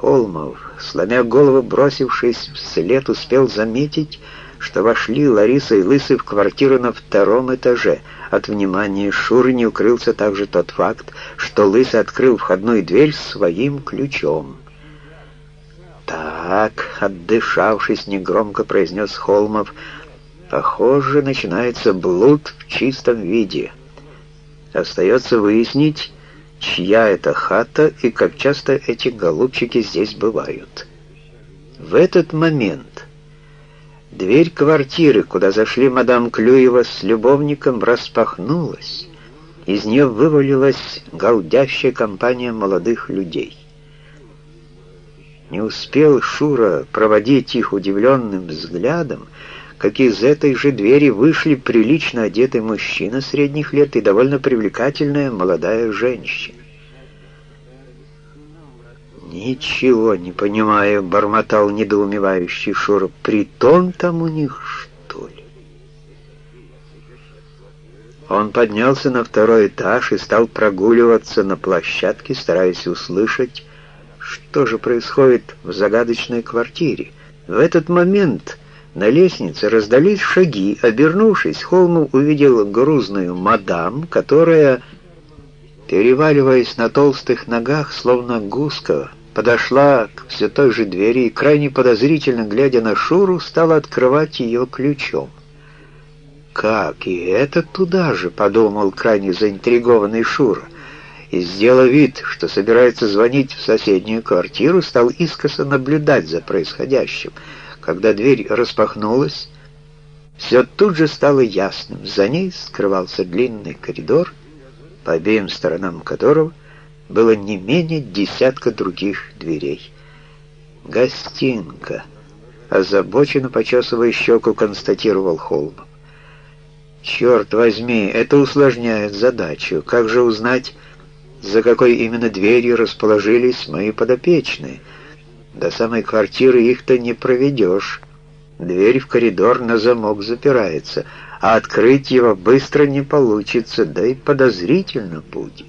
Холмов, сломя голову, бросившись вслед, успел заметить, что вошли Лариса и Лысый в квартиру на втором этаже. От внимания Шуры не укрылся также тот факт, что Лысый открыл входную дверь своим ключом. «Так», — отдышавшись, негромко произнес Холмов, — «похоже, начинается блуд в чистом виде. Остается выяснить, чья это хата и как часто эти голубчики здесь бывают». В этот момент дверь квартиры, куда зашли мадам Клюева с любовником, распахнулась. Из нее вывалилась галдящая компания молодых людей. Не успел Шура проводить их удивленным взглядом, как из этой же двери вышли прилично одетый мужчина средних лет и довольно привлекательная молодая женщина. «Ничего не понимаю», — бормотал недоумевающий Шура. «Притон там у них, что ли?» Он поднялся на второй этаж и стал прогуливаться на площадке, стараясь услышать, что же происходит в загадочной квартире. В этот момент на лестнице раздались шаги. Обернувшись, Холмов увидел грузную мадам, которая, переваливаясь на толстых ногах, словно гуска, подошла к все той же двери и, крайне подозрительно глядя на Шуру, стала открывать ее ключом. «Как, и это туда же?» — подумал крайне заинтригованный Шура — и, сделав вид, что собирается звонить в соседнюю квартиру, стал искоса наблюдать за происходящим. Когда дверь распахнулась, все тут же стало ясным. За ней скрывался длинный коридор, по обеим сторонам которого было не менее десятка других дверей. «Гостинка», — озабоченно почесывая щеку, констатировал Холмов. «Черт возьми, это усложняет задачу. Как же узнать, за какой именно дверью расположились мои подопечные. До самой квартиры их-то не проведешь. Дверь в коридор на замок запирается, а открыть его быстро не получится, да и подозрительно будет.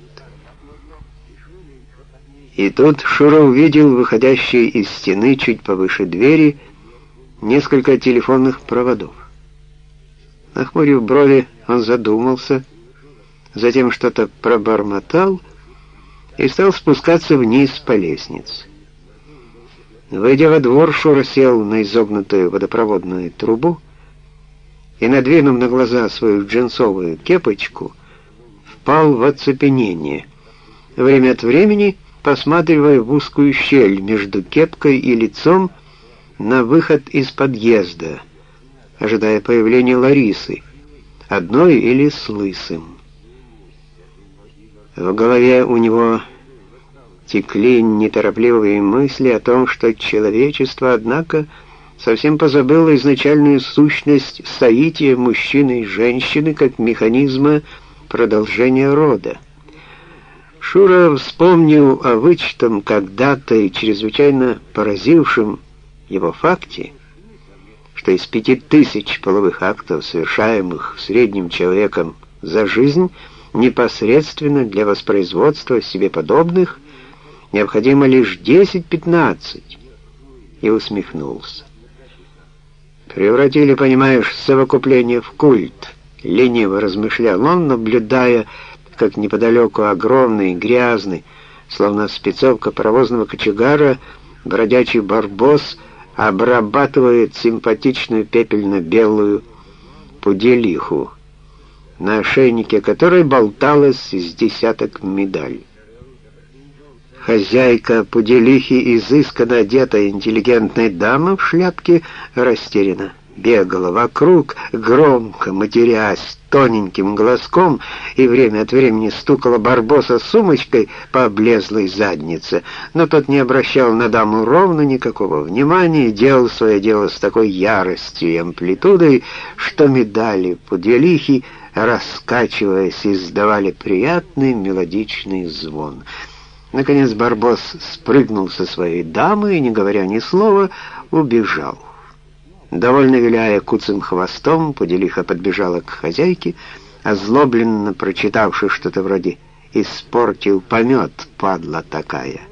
И тут Шура увидел выходящие из стены чуть повыше двери несколько телефонных проводов. Нахмурив брови, он задумался, затем что-то пробормотал и стал спускаться вниз по лестнице. Выйдя во двор, Шура сел на изогнутую водопроводную трубу и, надвинув на глаза свою джинсовую кепочку, впал в оцепенение, время от времени посматривая в узкую щель между кепкой и лицом на выход из подъезда, ожидая появления Ларисы, одной или с лысым. В голове у него текли неторопливые мысли о том, что человечество, однако, совсем позабыло изначальную сущность соития мужчины и женщины как механизма продолжения рода. Шура вспомнил о вычетом когда-то и чрезвычайно поразившем его факте, что из пяти тысяч половых актов, совершаемых в среднем человеком за жизнь, непосредственно для воспроизводства себе подобных необходимо лишь 10-15, и усмехнулся. Превратили, понимаешь, совокупление в культ, лениво размышлял он, наблюдая, как неподалеку огромный, грязный, словно спецовка паровозного кочегара, бродячий барбос обрабатывает симпатичную пепельно-белую пуделиху на ошейнике которой болталось из десяток медалей. Хозяйка пуделихи, изысканно одетая интеллигентная дама в шляпке, растеряна. Бегала вокруг, громко матерясь, тоненьким глазком, и время от времени стукала Барбоса сумочкой по облезлой заднице, но тот не обращал на даму ровно никакого внимания делал свое дело с такой яростью и амплитудой, что медали пуделихи раскачиваясь, издавали приятный мелодичный звон. Наконец Барбос спрыгнул со своей дамы и, не говоря ни слова, убежал. Довольно виляя куцым хвостом, Пуделиха подбежала к хозяйке, озлобленно прочитавши что-то вроде «Испортил помет, падла такая».